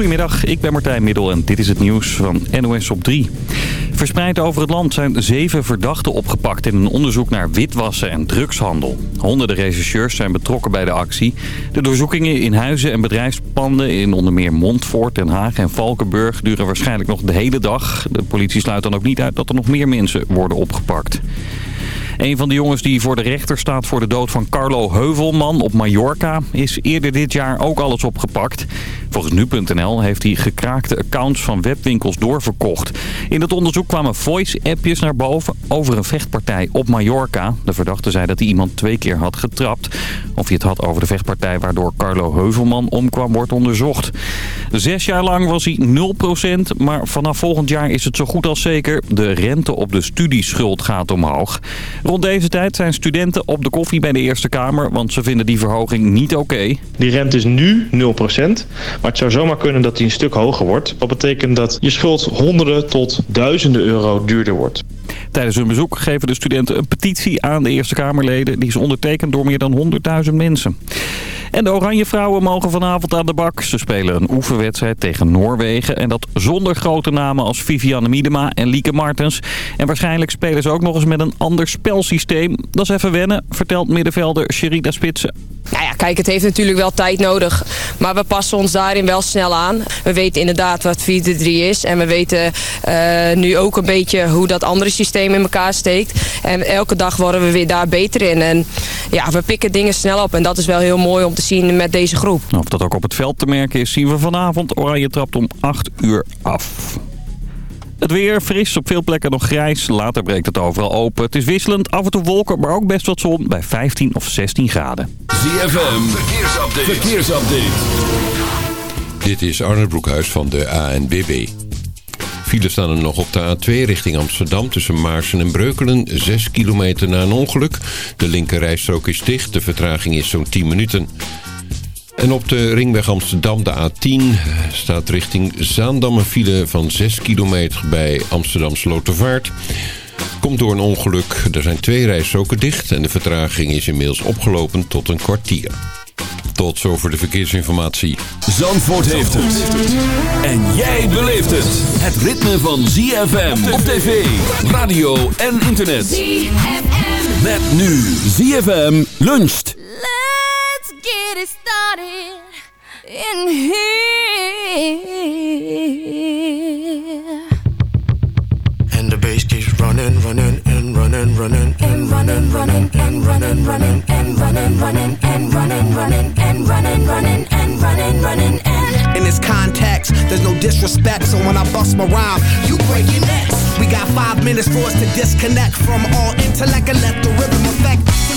Goedemiddag, ik ben Martijn Middel en dit is het nieuws van NOS op 3. Verspreid over het land zijn zeven verdachten opgepakt in een onderzoek naar witwassen en drugshandel. Honderden rechercheurs zijn betrokken bij de actie. De doorzoekingen in huizen en bedrijfspanden in onder meer Montfort, Den Haag en Valkenburg duren waarschijnlijk nog de hele dag. De politie sluit dan ook niet uit dat er nog meer mensen worden opgepakt. Een van de jongens die voor de rechter staat voor de dood van Carlo Heuvelman op Mallorca... is eerder dit jaar ook alles opgepakt. Volgens nu.nl heeft hij gekraakte accounts van webwinkels doorverkocht. In het onderzoek kwamen voice-appjes naar boven over een vechtpartij op Mallorca. De verdachte zei dat hij iemand twee keer had getrapt. Of hij het had over de vechtpartij waardoor Carlo Heuvelman omkwam wordt onderzocht. Zes jaar lang was hij 0%, maar vanaf volgend jaar is het zo goed als zeker. De rente op de studieschuld gaat omhoog. Rond deze tijd zijn studenten op de koffie bij de Eerste Kamer, want ze vinden die verhoging niet oké. Die rente is nu 0%, maar het zou zomaar kunnen dat die een stuk hoger wordt. Dat betekent dat je schuld honderden tot duizenden euro duurder wordt. Tijdens hun bezoek geven de studenten een petitie aan de Eerste Kamerleden. Die is ondertekend door meer dan 100.000 mensen. En de Oranje Vrouwen mogen vanavond aan de bak. Ze spelen een oefenwedstrijd tegen Noorwegen. En dat zonder grote namen als Vivianne Miedema en Lieke Martens. En waarschijnlijk spelen ze ook nog eens met een ander spelsysteem. Dat is even wennen, vertelt middenvelder Sherida Spitsen. Nou ja, kijk, het heeft natuurlijk wel tijd nodig. Maar we passen ons daarin wel snel aan. We weten inderdaad wat 4-3 is. En we weten uh, nu ook een beetje hoe dat andere systeem in elkaar steekt. En elke dag worden we weer daar beter in. En ja, we pikken dingen snel op. En dat is wel heel mooi om te zien met deze groep. Of dat ook op het veld te merken is, zien we vanavond. Oranje trapt om 8 uur af. Het weer fris, op veel plekken nog grijs. Later breekt het overal open. Het is wisselend, af en toe wolken, maar ook best wat zon bij 15 of 16 graden. ZFM, verkeersupdate. verkeersupdate. Dit is Arne Broekhuis van de ANBB. Files staan er nog op de A2 richting Amsterdam tussen Maarsen en Breukelen. 6 kilometer na een ongeluk. De linkerrijstrook is dicht, de vertraging is zo'n 10 minuten. En op de ringweg Amsterdam, de A10, staat richting Zaandam een file van 6 kilometer bij Amsterdam Slotervaart. Komt door een ongeluk. Er zijn twee rijstroken dicht en de vertraging is inmiddels opgelopen tot een kwartier. Tot zover de verkeersinformatie. Zandvoort heeft het. En jij beleeft het. Het ritme van ZFM op tv, radio en internet. ZFM. Met nu ZFM luncht. Let's get it started in here. And the bass keeps running, running, and running, running, and running, running, and running, running, and running, running, and running, running, and running, running, and running, running, and. In this context, there's no disrespect, so when I bust my rhyme, you break your necks. We got five minutes for us to disconnect from all intellect and let the rhythm affect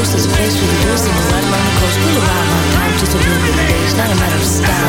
Ghost is a face with a ghost in the right along the coast. We'll arrive on time, just a little bit late. It's not a matter of style,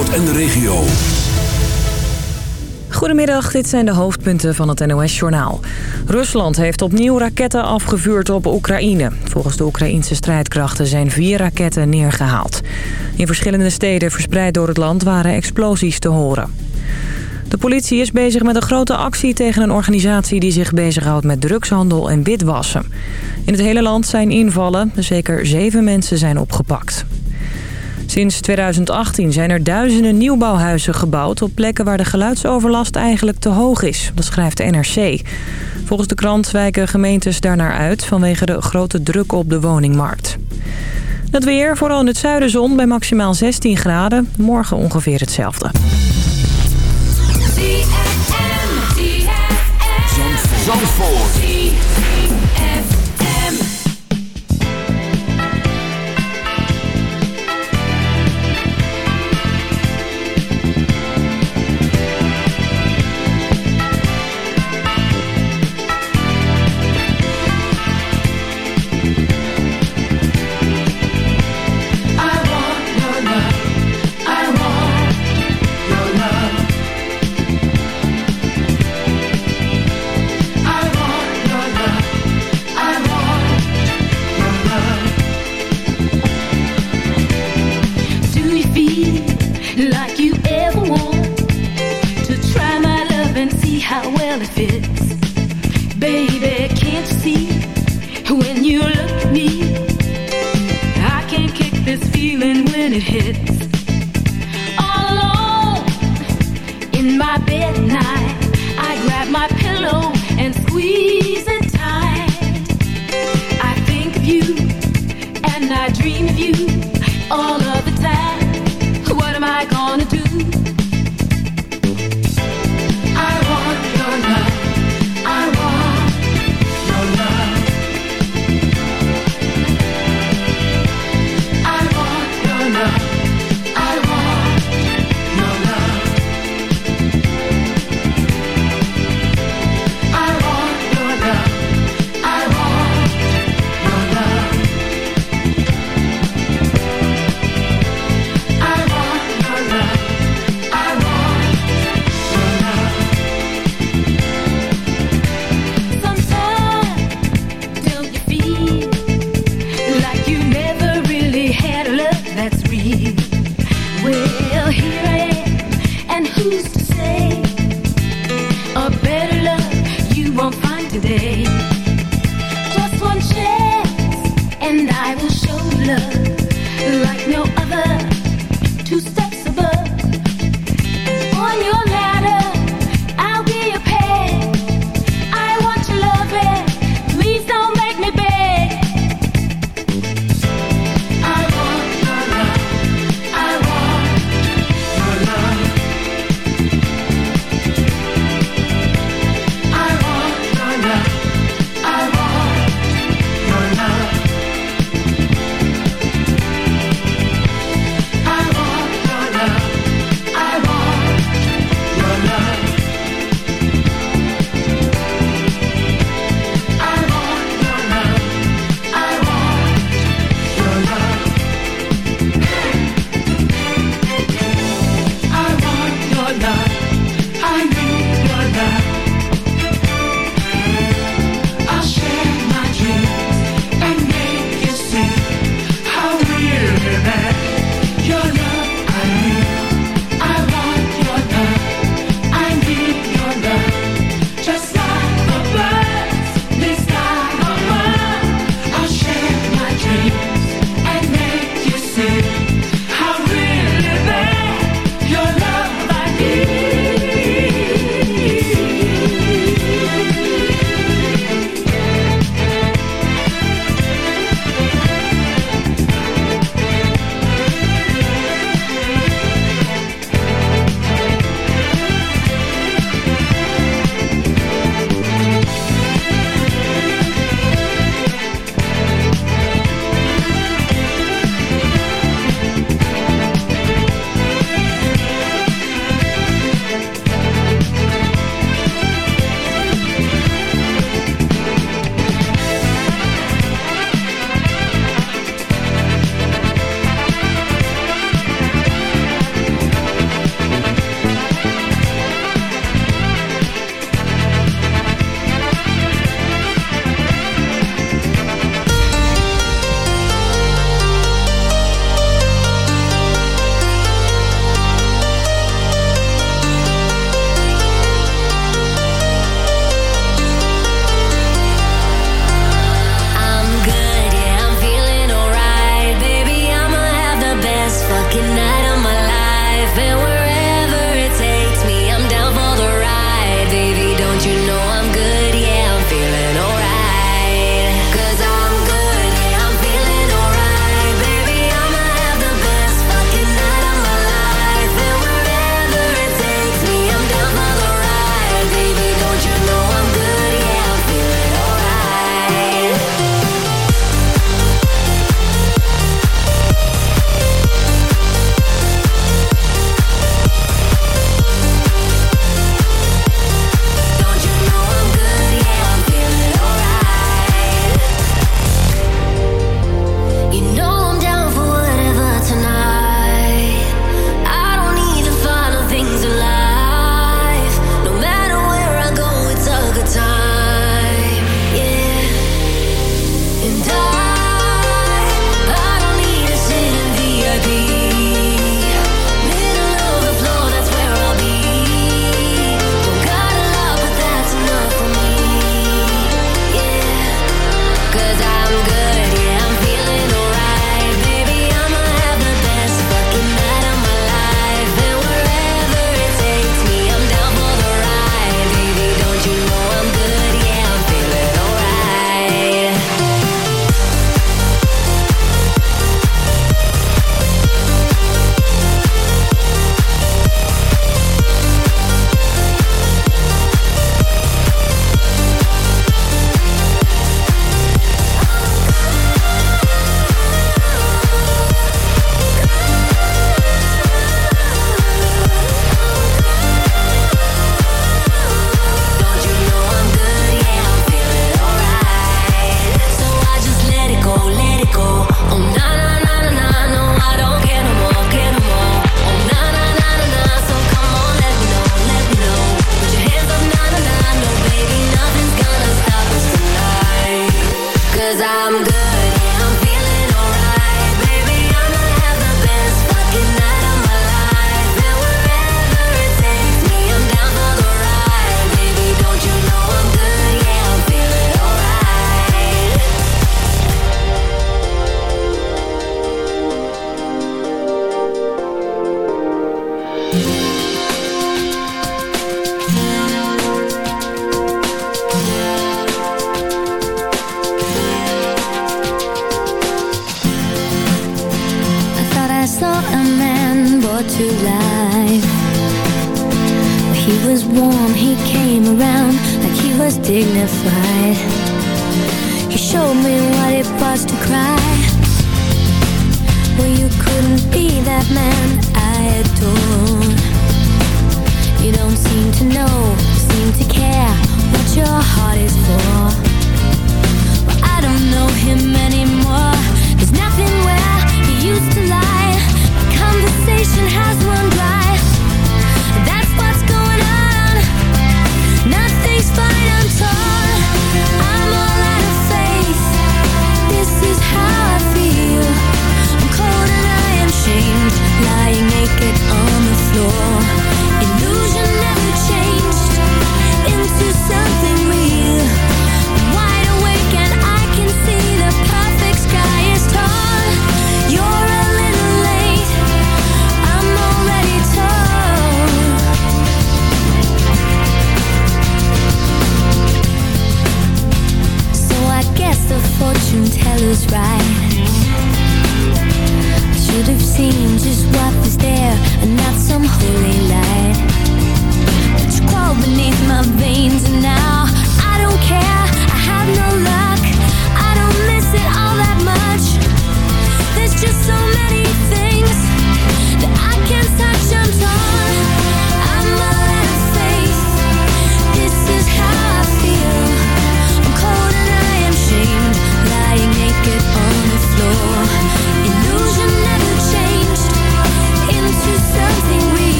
Zandvoort en de regio. Goedemiddag, dit zijn de hoofdpunten van het NOS-journaal. Rusland heeft opnieuw raketten afgevuurd op Oekraïne. Volgens de Oekraïnse strijdkrachten zijn vier raketten neergehaald. In verschillende steden verspreid door het land waren explosies te horen. De politie is bezig met een grote actie tegen een organisatie... die zich bezighoudt met drugshandel en witwassen. In het hele land zijn invallen. Zeker zeven mensen zijn opgepakt. Sinds 2018 zijn er duizenden nieuwbouwhuizen gebouwd... op plekken waar de geluidsoverlast eigenlijk te hoog is. Dat schrijft de NRC. Volgens de krant wijken gemeentes daarnaar uit... vanwege de grote druk op de woningmarkt. Het weer, vooral in het zuiden zon, bij maximaal 16 graden. Morgen ongeveer hetzelfde.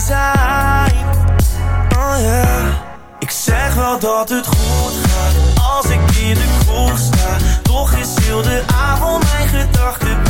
Zijn. Oh yeah. Ik zeg wel dat het goed gaat als ik in de kroeg sta. Toch is heel de avond mijn gedachten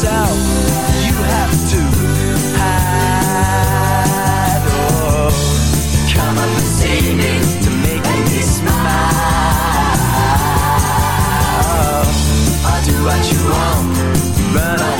yourself. You have to hide. Oh, come up and see me to make me smile. Oh, I'll do what you want, but I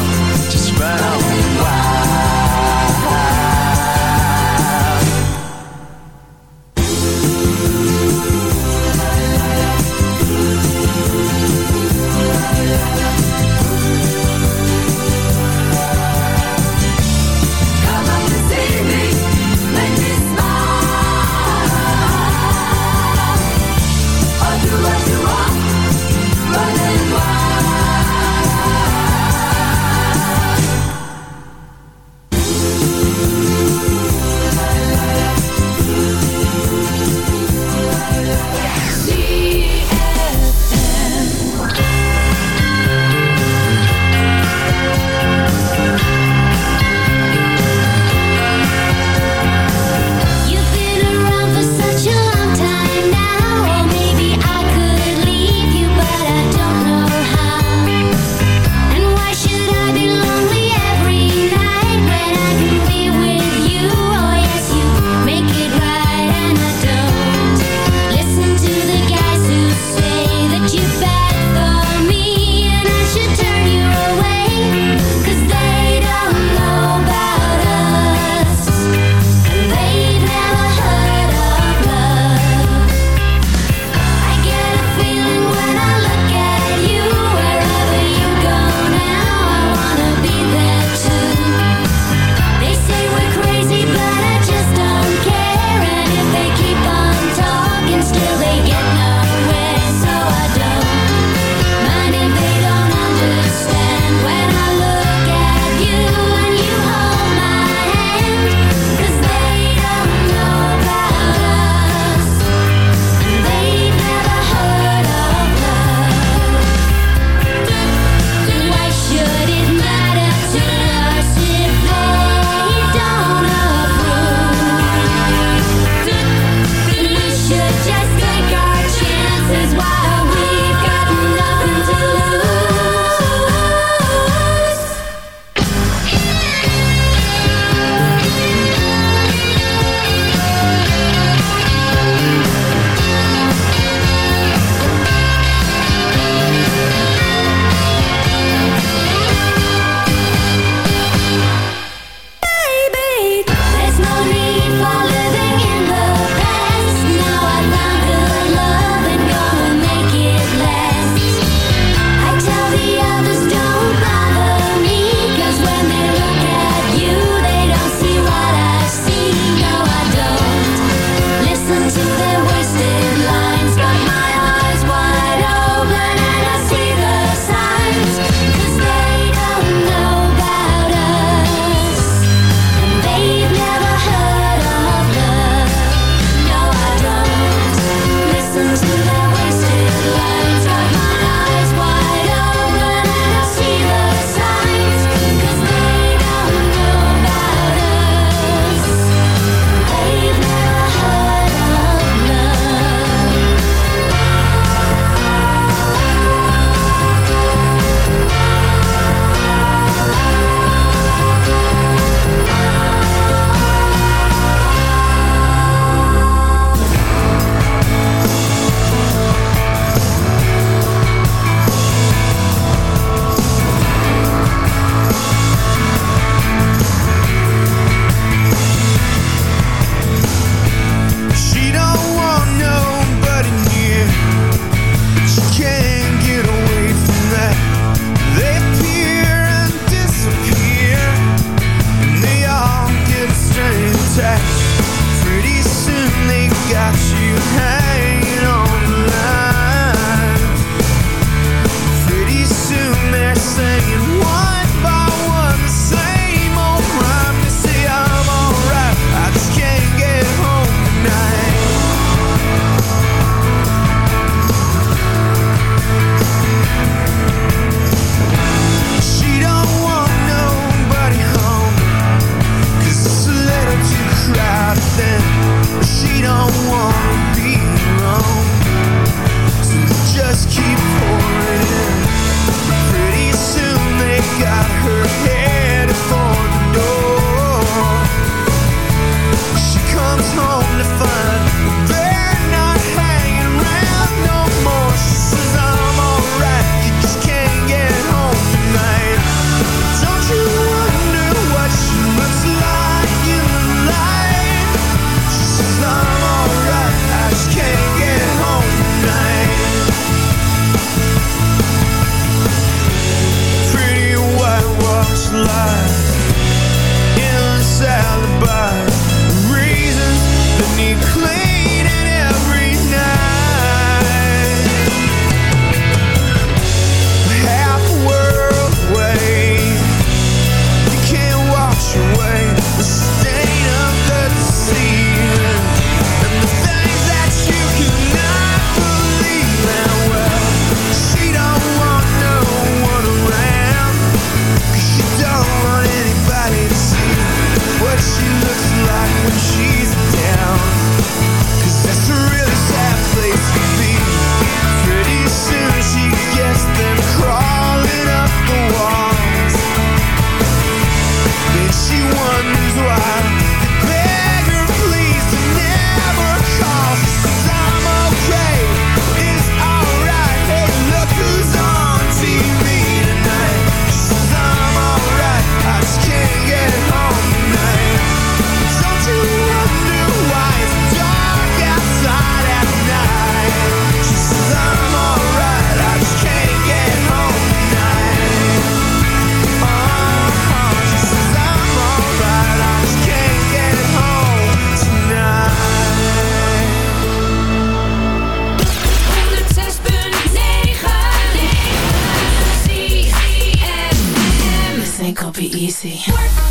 be easy.